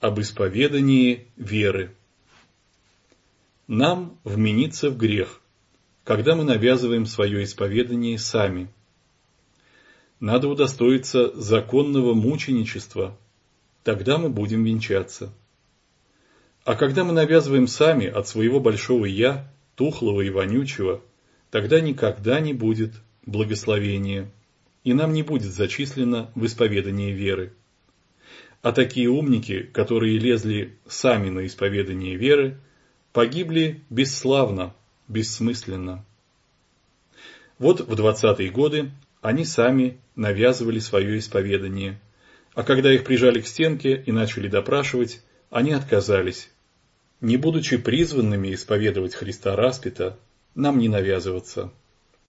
об исповедании веры. Нам вменится в грех, когда мы навязываем свое исповедание сами. Надо удостоиться законного мученичества, тогда мы будем венчаться. А когда мы навязываем сами от своего большого «я», тухлого и вонючего, тогда никогда не будет благословения, и нам не будет зачислено в исповедание веры. А такие умники, которые лезли сами на исповедание веры, погибли бесславно, бессмысленно. Вот в двадцатые годы они сами навязывали свое исповедание, а когда их прижали к стенке и начали допрашивать, они отказались. Не будучи призванными исповедовать Христа распята, нам не навязываться –